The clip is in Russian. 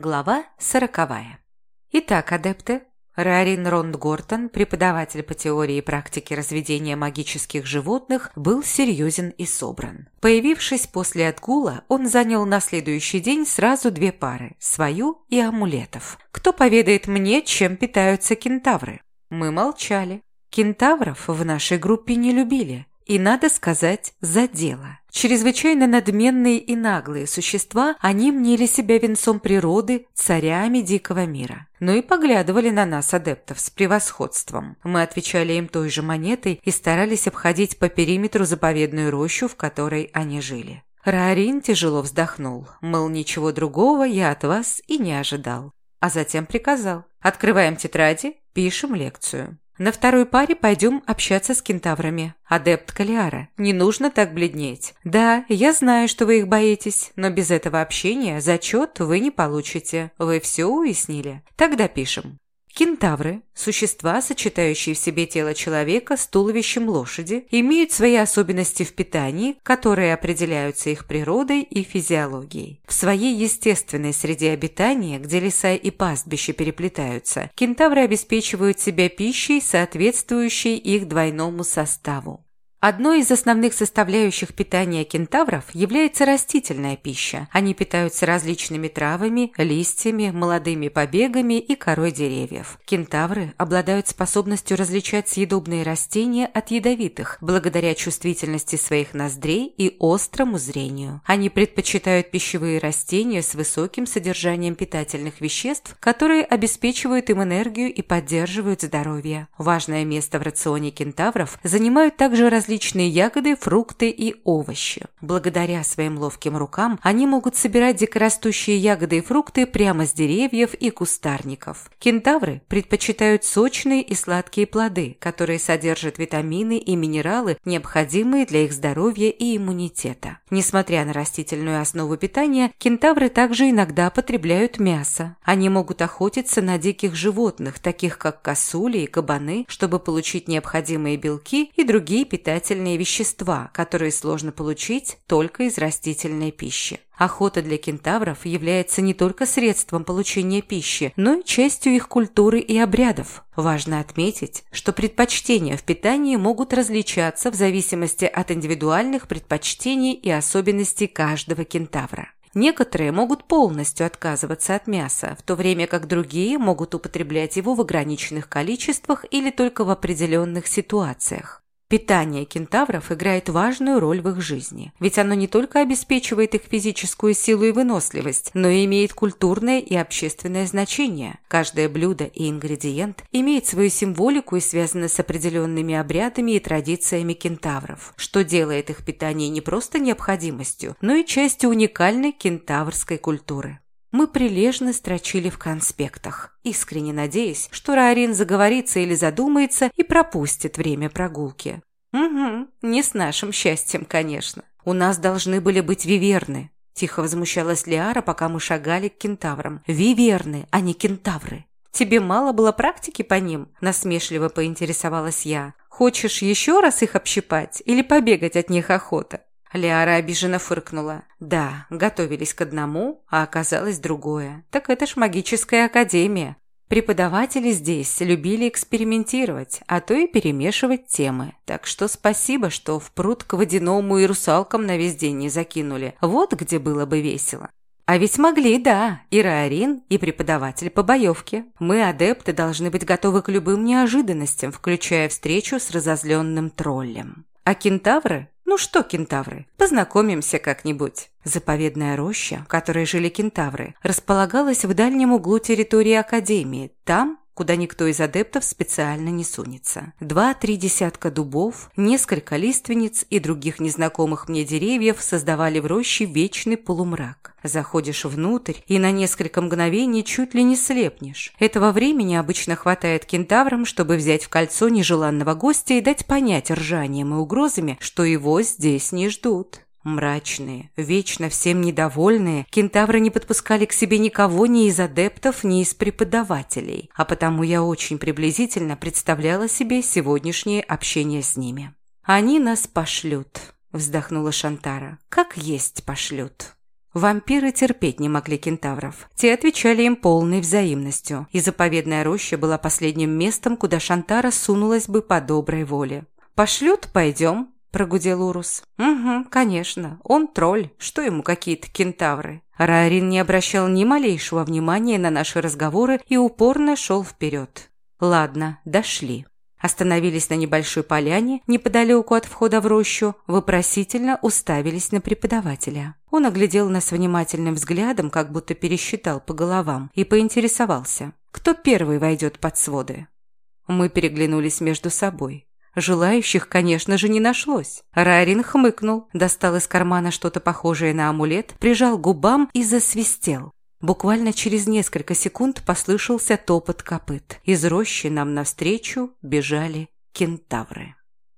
Глава сороковая. Итак, адепты, Рарин Ронд Гортон, преподаватель по теории и практике разведения магических животных, был серьезен и собран. Появившись после отгула, он занял на следующий день сразу две пары – свою и амулетов. «Кто поведает мне, чем питаются кентавры?» Мы молчали. Кентавров в нашей группе не любили. И, надо сказать, за дело. Чрезвычайно надменные и наглые существа, они мнили себя венцом природы, царями дикого мира. Но и поглядывали на нас, адептов, с превосходством. Мы отвечали им той же монетой и старались обходить по периметру заповедную рощу, в которой они жили. Раорин тяжело вздохнул, мол, ничего другого я от вас и не ожидал. А затем приказал. «Открываем тетради, пишем лекцию». На второй паре пойдем общаться с кентаврами. Адепт Калиара, не нужно так бледнеть. Да, я знаю, что вы их боитесь, но без этого общения зачет вы не получите. Вы все уяснили? Тогда пишем. Кентавры – существа, сочетающие в себе тело человека с туловищем лошади, имеют свои особенности в питании, которые определяются их природой и физиологией. В своей естественной среде обитания, где леса и пастбища переплетаются, кентавры обеспечивают себя пищей, соответствующей их двойному составу. Одной из основных составляющих питания кентавров является растительная пища. Они питаются различными травами, листьями, молодыми побегами и корой деревьев. Кентавры обладают способностью различать съедобные растения от ядовитых, благодаря чувствительности своих ноздрей и острому зрению. Они предпочитают пищевые растения с высоким содержанием питательных веществ, которые обеспечивают им энергию и поддерживают здоровье. Важное место в рационе кентавров занимают также различные различные ягоды, фрукты и овощи. Благодаря своим ловким рукам они могут собирать дикорастущие ягоды и фрукты прямо с деревьев и кустарников. Кентавры предпочитают сочные и сладкие плоды, которые содержат витамины и минералы, необходимые для их здоровья и иммунитета. Несмотря на растительную основу питания, кентавры также иногда потребляют мясо. Они могут охотиться на диких животных, таких как косули и кабаны, чтобы получить необходимые белки и другие питательные питательные вещества, которые сложно получить только из растительной пищи. Охота для кентавров является не только средством получения пищи, но и частью их культуры и обрядов. Важно отметить, что предпочтения в питании могут различаться в зависимости от индивидуальных предпочтений и особенностей каждого кентавра. Некоторые могут полностью отказываться от мяса, в то время как другие могут употреблять его в ограниченных количествах или только в определенных ситуациях. Питание кентавров играет важную роль в их жизни, ведь оно не только обеспечивает их физическую силу и выносливость, но и имеет культурное и общественное значение. Каждое блюдо и ингредиент имеет свою символику и связано с определенными обрядами и традициями кентавров, что делает их питание не просто необходимостью, но и частью уникальной кентаврской культуры. Мы прилежно строчили в конспектах, искренне надеясь, что Раорин заговорится или задумается и пропустит время прогулки. «Угу, не с нашим счастьем, конечно. У нас должны были быть виверны», – тихо возмущалась Лиара, пока мы шагали к кентаврам. «Виверны, а не кентавры». «Тебе мало было практики по ним?» – насмешливо поинтересовалась я. «Хочешь еще раз их общипать или побегать от них охота?» Лиара обиженно фыркнула. Да, готовились к одному, а оказалось другое. Так это ж магическая академия. Преподаватели здесь любили экспериментировать, а то и перемешивать темы. Так что спасибо, что в пруд к водяному и русалкам на весь день не закинули. Вот где было бы весело. А ведь могли, да, и Раорин, и преподаватель по боевке. Мы, адепты, должны быть готовы к любым неожиданностям, включая встречу с разозленным троллем. А кентавры? Ну что кентавры? Познакомимся как-нибудь. Заповедная роща, в которой жили кентавры, располагалась в дальнем углу территории Академии, там, куда никто из адептов специально не сунется. Два-три десятка дубов, несколько лиственниц и других незнакомых мне деревьев создавали в роще вечный полумрак. Заходишь внутрь и на несколько мгновений чуть ли не слепнешь. Этого времени обычно хватает кентаврам, чтобы взять в кольцо нежеланного гостя и дать понять ржанием и угрозами, что его здесь не ждут. Мрачные, вечно всем недовольные, кентавры не подпускали к себе никого ни из адептов, ни из преподавателей, а потому я очень приблизительно представляла себе сегодняшнее общение с ними. «Они нас пошлют», – вздохнула Шантара. «Как есть пошлют». Вампиры терпеть не могли кентавров. Те отвечали им полной взаимностью, и заповедная роща была последним местом, куда Шантара сунулась бы по доброй воле. «Пошлют – пойдем», – прогудел Урус. «Угу, конечно. Он тролль. Что ему какие-то кентавры?» Рарин не обращал ни малейшего внимания на наши разговоры и упорно шел вперед. «Ладно, дошли». Остановились на небольшой поляне, неподалеку от входа в рощу, вопросительно уставились на преподавателя. Он оглядел нас внимательным взглядом, как будто пересчитал по головам, и поинтересовался, кто первый войдет под своды. Мы переглянулись между собой. Желающих, конечно же, не нашлось. Рарин хмыкнул, достал из кармана что-то похожее на амулет, прижал губам и засвистел. Буквально через несколько секунд послышался топот копыт. Из рощи нам навстречу бежали кентавры.